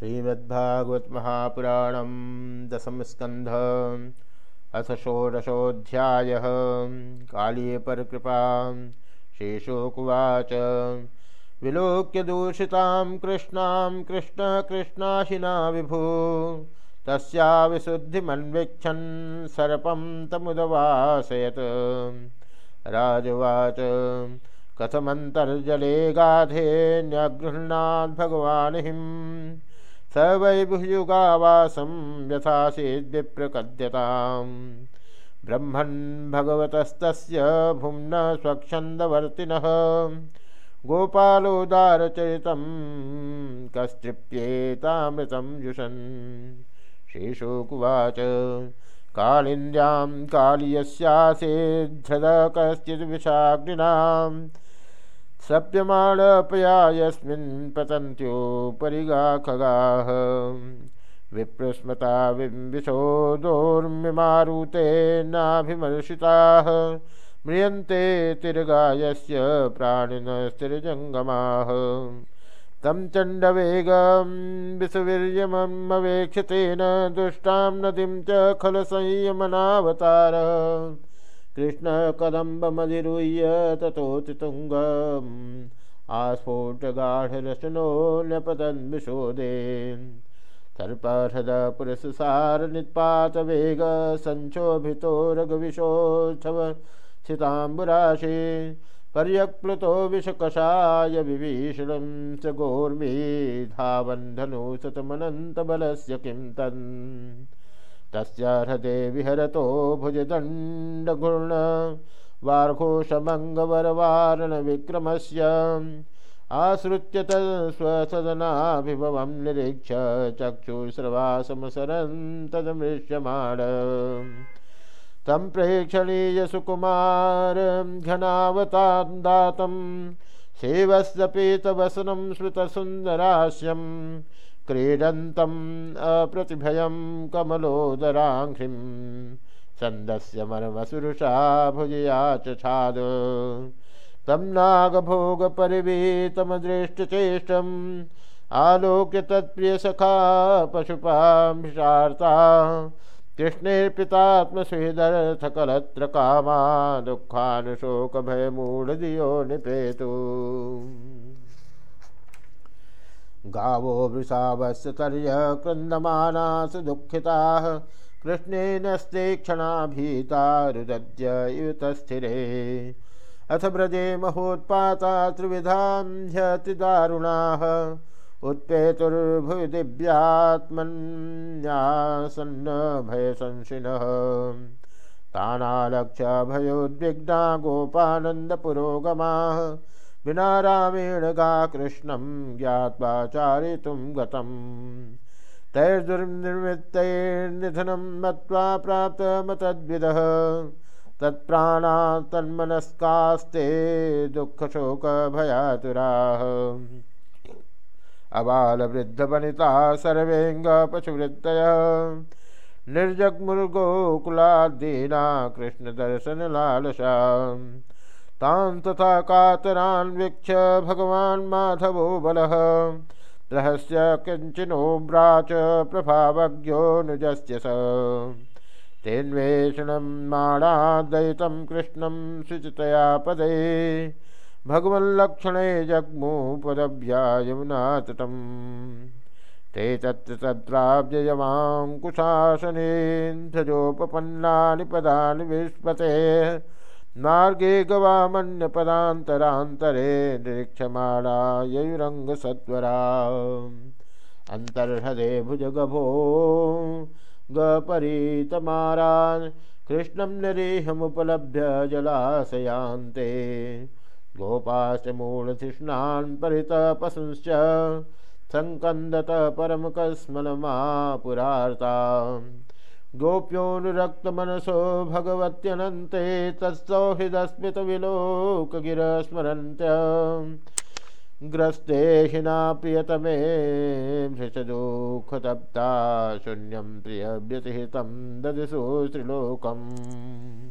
श्रीमद्भागवत महापुराणम दशम स्कंध अथ षोडशोध्याय कालीय पर कृपा शेषोकुवाच। विलोक्य दूषिता कृष्णा कृष्ण कृष्णाशिना विभु। तस्या विशुद्धिमन्वीक्षन् सर्पं राजवाच। कथमन्तर्जले गाधे न्यगृह्णाद् भगवान् स वै भुयुगावासं यथासीद्विप्रकद्यताम्। ब्रह्मन् भगवतस्तस्य भुम्न स्वच्छन्दवर्तिनः। गोपालोदारचरितं कस्तृप्येतामृतं जुषन्। श्रीशुकुवाच, कालिन्द्यां कालीयस्यासेद्धृद कश्चिद्विषाग्निनाम् सप्यमाणपया यस्मिन् पतन्त्योपरिगा खगाः विप्रस्मता विंविशोदोर्मिमारुते नाभिमर्शिताः म्रियन्ते तिर्गायस्य प्राणिनस्तिर्जङ्गमाः तं चण्डवेगं विषवीर्यमवेक्षतेन दुष्टां नदीं च खलसंयमनावतार। कृष्ण कदम्बमधिरुह्य ततोतितुङ्गम् आस्फोटगाढरशनो न्यपतन्विशोदे सर्पहृदपुरससारनित्पातवेग सञ्क्षोभितो रघुविशोत्सव स्थिताम्बुराशे पर्यक्प्लुतो विषकषाय विभीषणं स गोर्मी धावन्धनु सतमनन्तबलस्य किं तन्। तस्य हृदे विहरतो भुजदण्डघूर्ण वार्घोषमङ्गवरवारणविक्रमस्य आश्रित्य तत्स्वसदनाभिभवं निरीक्ष्य चक्षुश्रवासमसरन् तदमृश्यमाण तं प्रेक्षणीय सुकुमारं घनावतादातं सेवस्य पीतवसनं श्रुतसुन्दरास्यम् क्रीडन्तम् अप्रतिभयं कमलोदराङ्घ्रिं। छन्दस्य मर्मसुरुषा भुजया च छाद तं नागभोगपरिवीतमदृष्टचेष्टम् आलोक्य तत्प्रियसखा पशुपांशार्ता कृष्णेऽर्पितात्मसुहृदर्थकलत्र कामा दुःखानुशोकभयमूढधियो निपेतु। गावो वृषावस्यतर्य क्रन्दमानास दुःखिताः। कृष्णेनस्ते क्षणा भीता रुदद्य युतस्थिरे अथ व्रजे महोत्पाता दिव्यात्मन्यासन्न भयसंशिनः। तानालक्ष्य भयोद्विग्ना गोपानन्दपुरोगमाः। विना रामेण गा कृष्णं ज्ञात्वा चारितुं गतम्। तैर्दुर्निर्वृत्तैर्निधनं मत्वा प्राप्तमतद्विदः तत्प्राणा तन्मनस्कास्ते दुःखशोकभयातुराः। अबालवृद्धवनिता सर्वेऽङ्गपशुवृत्तयः निर्जग्मुर्गोकुलादीना कृष्णदर्शनलालसा। तान् तथा कातरान् वीक्ष्य भगवान् माधवो बलः। रहस्य किञ्चिनोब्राच प्रभावज्ञोऽनुजस्य स। तेन्वेषणं माणादयितं कृष्णं शुचितया पदे भगवल्लक्षणे जग्मुपदभ्या यमुनातटम् ते तत्र तत्राब्जयमाङ्कुशासनेऽन्ध्रजोपपन्नानि पदानि विस्पते मार्गे गवामन्यपदान्तरान्तरे निरीक्षमाणा ययुरङ्गसत्वरा अन्तर्हृदे भुजगभो गपरीतमारान् कृष्णं निरीहमुपलभ्य जलाशयान्ते। गोपाश्च मूढधिष्णान् परितपशुंश्च सङ्कन्दत परमकस्मलमापुरार्ता। गोप्योऽनुरक्तमनसो भगवत्यनन्ते तत्सौहृदस्मितविलोकगिरस्मरन्त्य ग्रस्ते हिना प्रियतमे भृशदुःखतप्ता शून्यं प्रियव्यतिहितं ददिशु त्रिलोकम्।